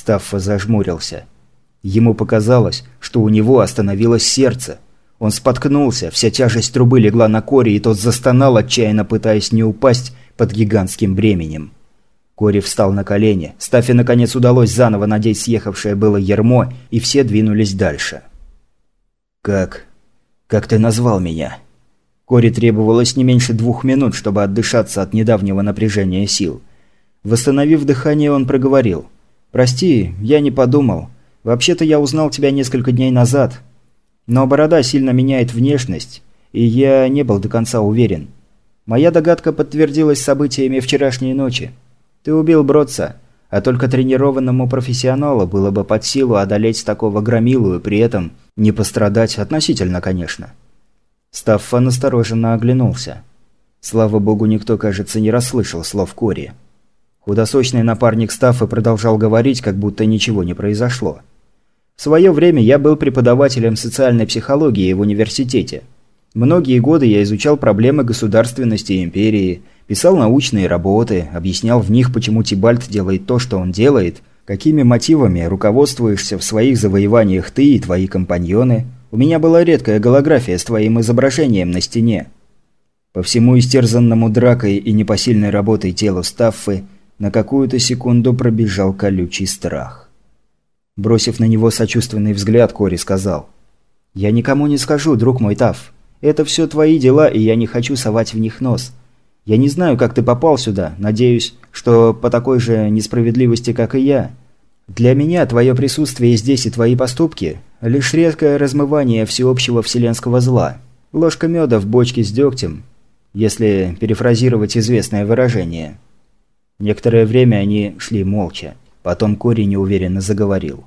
Стаффа зажмурился. Ему показалось, что у него остановилось сердце. Он споткнулся, вся тяжесть трубы легла на Кори, и тот застонал, отчаянно пытаясь не упасть под гигантским бременем. Кори встал на колени. Стаффе наконец удалось заново надеть съехавшее было ермо, и все двинулись дальше. «Как... как ты назвал меня?» Кори требовалось не меньше двух минут, чтобы отдышаться от недавнего напряжения сил. Восстановив дыхание, он проговорил. «Прости, я не подумал. Вообще-то я узнал тебя несколько дней назад. Но борода сильно меняет внешность, и я не был до конца уверен. Моя догадка подтвердилась событиями вчерашней ночи. Ты убил Бродса, а только тренированному профессионалу было бы под силу одолеть такого громилу и при этом не пострадать относительно, конечно». Стаффа настороженно оглянулся. Слава богу, никто, кажется, не расслышал слов Кори. Худосочный напарник Стаффа продолжал говорить, как будто ничего не произошло. В свое время я был преподавателем социальной психологии в университете. Многие годы я изучал проблемы государственности империи, писал научные работы, объяснял в них, почему Тибальт делает то, что он делает, какими мотивами руководствуешься в своих завоеваниях ты и твои компаньоны – у меня была редкая голография с твоим изображением на стене. По всему истерзанному дракой и непосильной работой телу Стаффы на какую-то секунду пробежал колючий страх. Бросив на него сочувственный взгляд, Кори сказал. «Я никому не скажу, друг мой Таф. Это все твои дела, и я не хочу совать в них нос. Я не знаю, как ты попал сюда. Надеюсь, что по такой же несправедливости, как и я. Для меня твое присутствие здесь и твои поступки – лишь редкое размывание всеобщего вселенского зла. Ложка меда в бочке с дегтем, если перефразировать известное выражение. Некоторое время они шли молча. Потом Кори неуверенно заговорил.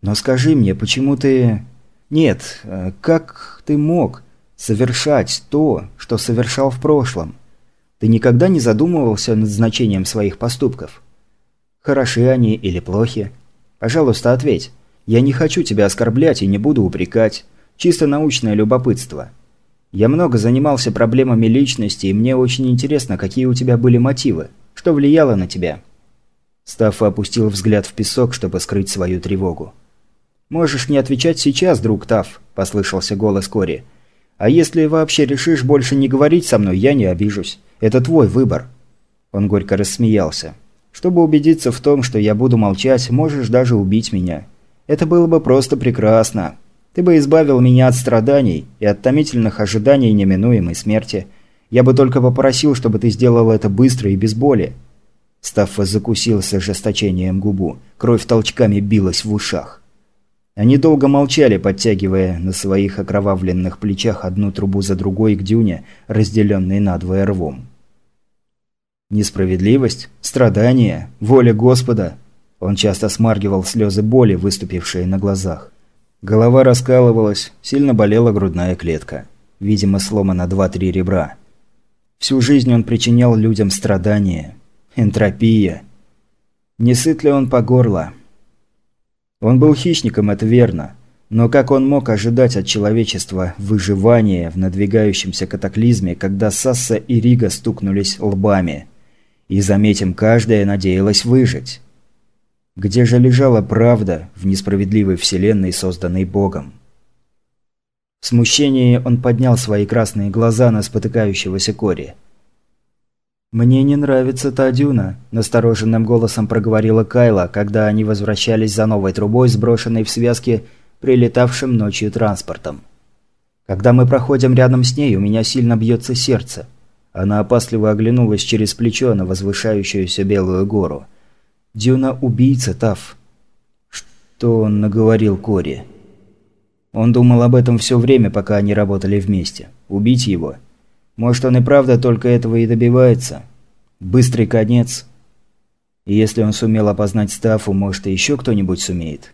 «Но скажи мне, почему ты...» «Нет, э, как ты мог совершать то, что совершал в прошлом? Ты никогда не задумывался над значением своих поступков? Хороши они или плохи?» Пожалуйста, ответь. Я не хочу тебя оскорблять и не буду упрекать. Чисто научное любопытство. Я много занимался проблемами личности, и мне очень интересно, какие у тебя были мотивы. Что влияло на тебя?» Стаффа опустил взгляд в песок, чтобы скрыть свою тревогу. «Можешь не отвечать сейчас, друг Таф», – послышался голос Кори. «А если вообще решишь больше не говорить со мной, я не обижусь. Это твой выбор». Он горько рассмеялся. Чтобы убедиться в том, что я буду молчать, можешь даже убить меня. Это было бы просто прекрасно. Ты бы избавил меня от страданий и от томительных ожиданий неминуемой смерти. Я бы только попросил, чтобы ты сделал это быстро и без боли». Стаффа закусил с ожесточением губу. Кровь толчками билась в ушах. Они долго молчали, подтягивая на своих окровавленных плечах одну трубу за другой к дюне, разделенной надвое рвом. Несправедливость, страдания, воля Господа. Он часто смаргивал слезы боли, выступившие на глазах. Голова раскалывалась, сильно болела грудная клетка. Видимо, сломано два-три ребра. Всю жизнь он причинял людям страдания. Энтропия. Не сыт ли он по горло? Он был хищником, это верно. Но как он мог ожидать от человечества выживания в надвигающемся катаклизме, когда Сасса и Рига стукнулись лбами – и, заметим, каждая надеялась выжить. Где же лежала правда в несправедливой вселенной, созданной Богом? В смущении он поднял свои красные глаза на спотыкающегося Кори. «Мне не нравится та дюна», – настороженным голосом проговорила Кайла, когда они возвращались за новой трубой, сброшенной в связке прилетавшим ночью транспортом. «Когда мы проходим рядом с ней, у меня сильно бьется сердце. Она опасливо оглянулась через плечо на возвышающуюся белую гору. «Дюна – убийца, Тав». Что он наговорил Кори? Он думал об этом все время, пока они работали вместе. Убить его? Может, он и правда только этого и добивается? Быстрый конец? И если он сумел опознать Стафу, может, и еще кто-нибудь сумеет?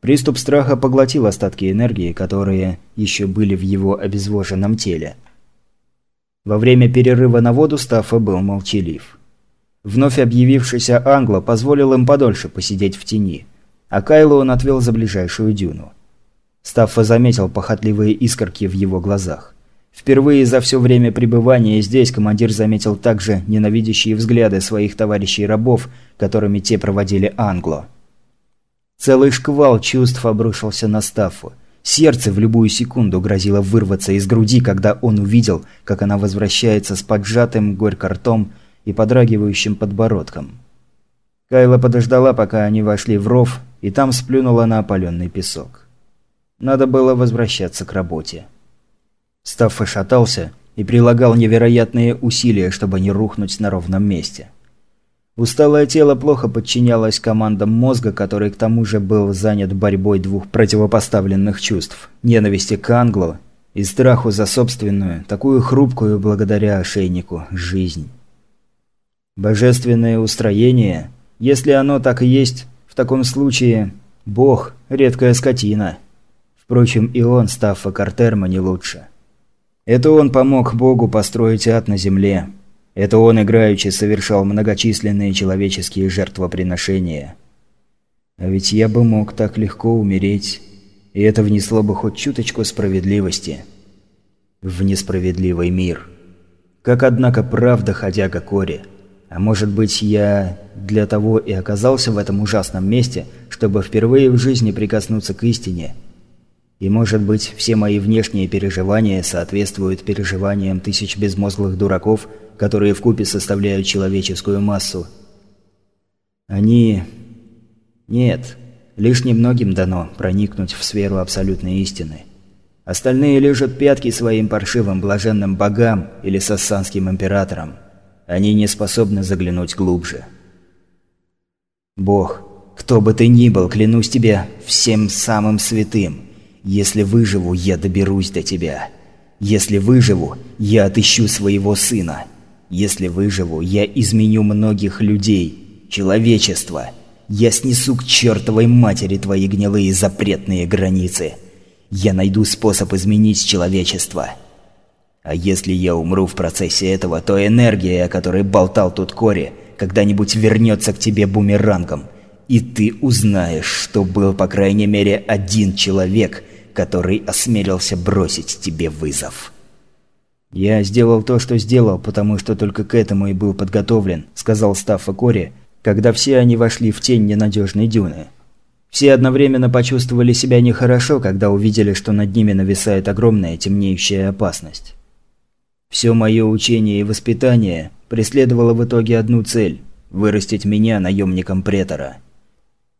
Приступ страха поглотил остатки энергии, которые еще были в его обезвоженном теле. Во время перерыва на воду Стаффа был молчалив. Вновь объявившийся Англо позволил им подольше посидеть в тени, а Кайлу он отвел за ближайшую дюну. Стаффа заметил похотливые искорки в его глазах. Впервые за все время пребывания здесь командир заметил также ненавидящие взгляды своих товарищей-рабов, которыми те проводили Англо. Целый шквал чувств обрушился на Стаффу. Сердце в любую секунду грозило вырваться из груди, когда он увидел, как она возвращается с поджатым горько ртом и подрагивающим подбородком. Кайла подождала, пока они вошли в ров, и там сплюнула на опаленный песок. Надо было возвращаться к работе. Стаффа шатался и прилагал невероятные усилия, чтобы не рухнуть на ровном месте. Усталое тело плохо подчинялось командам мозга, который к тому же был занят борьбой двух противопоставленных чувств – ненависти к Англу и страху за собственную, такую хрупкую благодаря ошейнику, жизнь. Божественное устроение, если оно так и есть, в таком случае Бог – редкая скотина. Впрочем, и он, Стаффа Картерма, не лучше. Это он помог Богу построить ад на земле – это он играючи совершал многочисленные человеческие жертвоприношения. А ведь я бы мог так легко умереть, и это внесло бы хоть чуточку справедливости в несправедливый мир. Как, однако, правда ходяга Кори. А может быть, я для того и оказался в этом ужасном месте, чтобы впервые в жизни прикоснуться к истине. И может быть, все мои внешние переживания соответствуют переживаниям тысяч безмозглых дураков – которые вкупе составляют человеческую массу. Они... Нет, лишь немногим дано проникнуть в сферу абсолютной истины. Остальные лежат пятки своим паршивым блаженным богам или сассанским императорам. Они не способны заглянуть глубже. Бог, кто бы ты ни был, клянусь тебе всем самым святым. Если выживу, я доберусь до тебя. Если выживу, я отыщу своего сына. Если выживу, я изменю многих людей, человечество. Я снесу к чертовой матери твои гнилые запретные границы. Я найду способ изменить человечество. А если я умру в процессе этого, то энергия, о которой болтал тут Кори, когда-нибудь вернется к тебе бумерангом. И ты узнаешь, что был по крайней мере один человек, который осмелился бросить тебе вызов. «Я сделал то, что сделал, потому что только к этому и был подготовлен», – сказал Стаффа Кори, когда все они вошли в тень ненадежной дюны. Все одновременно почувствовали себя нехорошо, когда увидели, что над ними нависает огромная темнеющая опасность. Все мое учение и воспитание преследовало в итоге одну цель – вырастить меня наемником претора.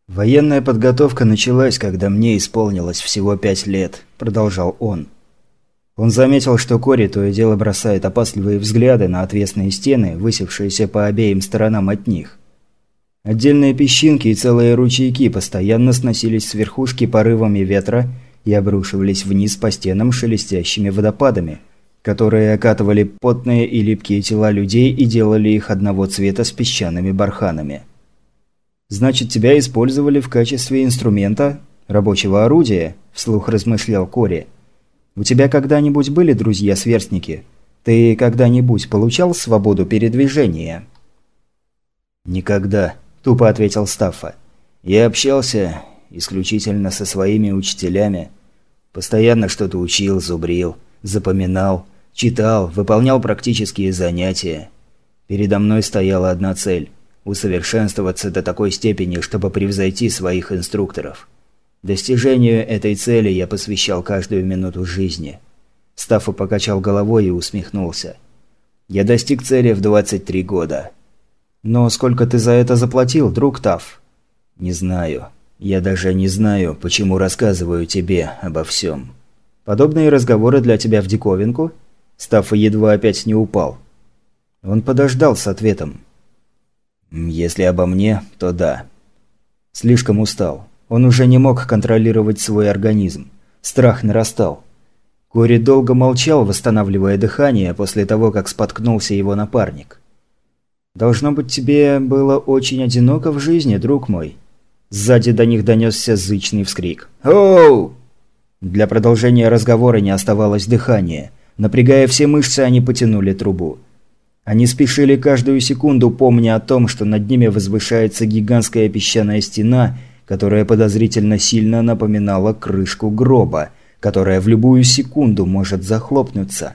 «Военная подготовка началась, когда мне исполнилось всего пять лет», – продолжал он. Он заметил, что Кори то и дело бросает опасливые взгляды на отвесные стены, высевшиеся по обеим сторонам от них. Отдельные песчинки и целые ручейки постоянно сносились с верхушки порывами ветра и обрушивались вниз по стенам шелестящими водопадами, которые окатывали потные и липкие тела людей и делали их одного цвета с песчаными барханами. «Значит, тебя использовали в качестве инструмента, рабочего орудия?» – вслух размышлял Кори – у тебя когда-нибудь были друзья-сверстники? Ты когда-нибудь получал свободу передвижения?» «Никогда», – тупо ответил Стаффа. «Я общался исключительно со своими учителями. Постоянно что-то учил, зубрил, запоминал, читал, выполнял практические занятия. Передо мной стояла одна цель – усовершенствоваться до такой степени, чтобы превзойти своих инструкторов». Достижению этой цели я посвящал каждую минуту жизни. Стаффа покачал головой и усмехнулся. Я достиг цели в 23 года. Но сколько ты за это заплатил, друг Таф? Не знаю. Я даже не знаю, почему рассказываю тебе обо всем. Подобные разговоры для тебя в диковинку? Стаффа едва опять не упал. Он подождал с ответом. Если обо мне, то да. Слишком устал. Он уже не мог контролировать свой организм. Страх нарастал. Кори долго молчал, восстанавливая дыхание после того, как споткнулся его напарник. «Должно быть, тебе было очень одиноко в жизни, друг мой». Сзади до них донесся зычный вскрик. «Оу!» Для продолжения разговора не оставалось дыхания. Напрягая все мышцы, они потянули трубу. Они спешили каждую секунду, помня о том, что над ними возвышается гигантская песчаная стена – которая подозрительно сильно напоминала крышку гроба, которая в любую секунду может захлопнуться.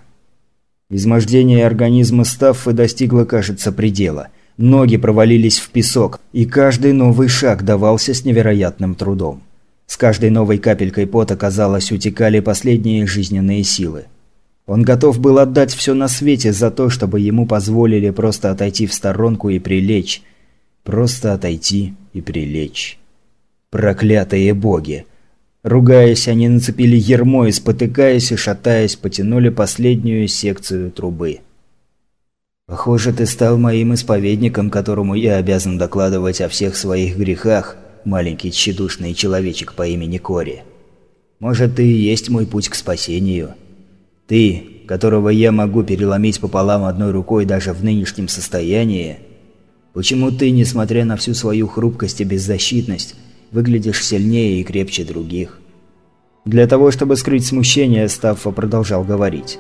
Измождение организма Стаффы достигло, кажется, предела. Ноги провалились в песок, и каждый новый шаг давался с невероятным трудом. С каждой новой капелькой пота, казалось, утекали последние жизненные силы. Он готов был отдать все на свете за то, чтобы ему позволили просто отойти в сторонку и прилечь. Просто отойти и прилечь. Проклятые боги! Ругаясь, они нацепили ермо и, спотыкаясь и шатаясь, потянули последнюю секцию трубы. «Похоже, ты стал моим исповедником, которому я обязан докладывать о всех своих грехах, маленький тщедушный человечек по имени Кори. Может, ты и есть мой путь к спасению. Ты, которого я могу переломить пополам одной рукой даже в нынешнем состоянии. Почему ты, несмотря на всю свою хрупкость и беззащитность, выглядишь сильнее и крепче других. Для того, чтобы скрыть смущение, Стаффа продолжал говорить.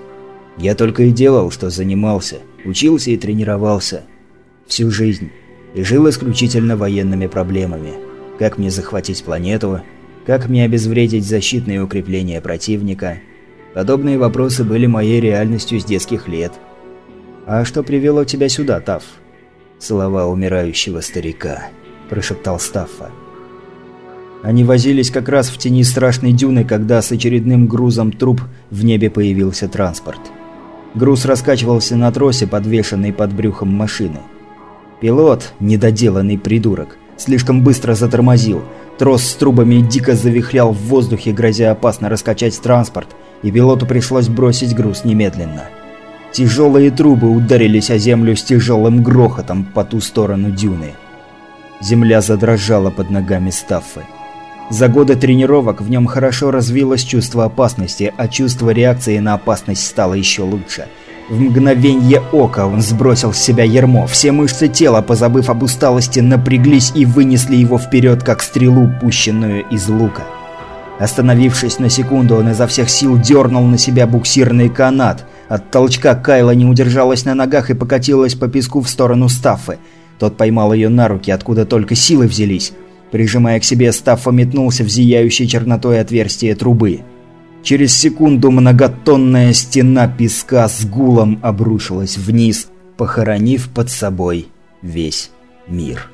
«Я только и делал, что занимался, учился и тренировался. Всю жизнь. И жил исключительно военными проблемами. Как мне захватить планету, как мне обезвредить защитные укрепления противника. Подобные вопросы были моей реальностью с детских лет. «А что привело тебя сюда, Таф?» «Слова умирающего старика», – прошептал Стаффа. Они возились как раз в тени страшной дюны, когда с очередным грузом труп в небе появился транспорт. Груз раскачивался на тросе, подвешенный под брюхом машины. Пилот, недоделанный придурок, слишком быстро затормозил. Трос с трубами дико завихлял в воздухе, грозя опасно раскачать транспорт, и пилоту пришлось бросить груз немедленно. Тяжелые трубы ударились о землю с тяжелым грохотом по ту сторону дюны. Земля задрожала под ногами Стаффы. За годы тренировок в нем хорошо развилось чувство опасности, а чувство реакции на опасность стало еще лучше. В мгновенье ока он сбросил с себя ермо, все мышцы тела, позабыв об усталости, напряглись и вынесли его вперед, как стрелу, пущенную из лука. Остановившись на секунду, он изо всех сил дернул на себя буксирный канат. От толчка Кайла не удержалась на ногах и покатилась по песку в сторону Стаффы. Тот поймал ее на руки, откуда только силы взялись. Прижимая к себе, Стаффа метнулся в зияющей чернотой отверстие трубы. Через секунду многотонная стена песка с гулом обрушилась вниз, похоронив под собой весь мир.